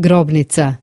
grobnica.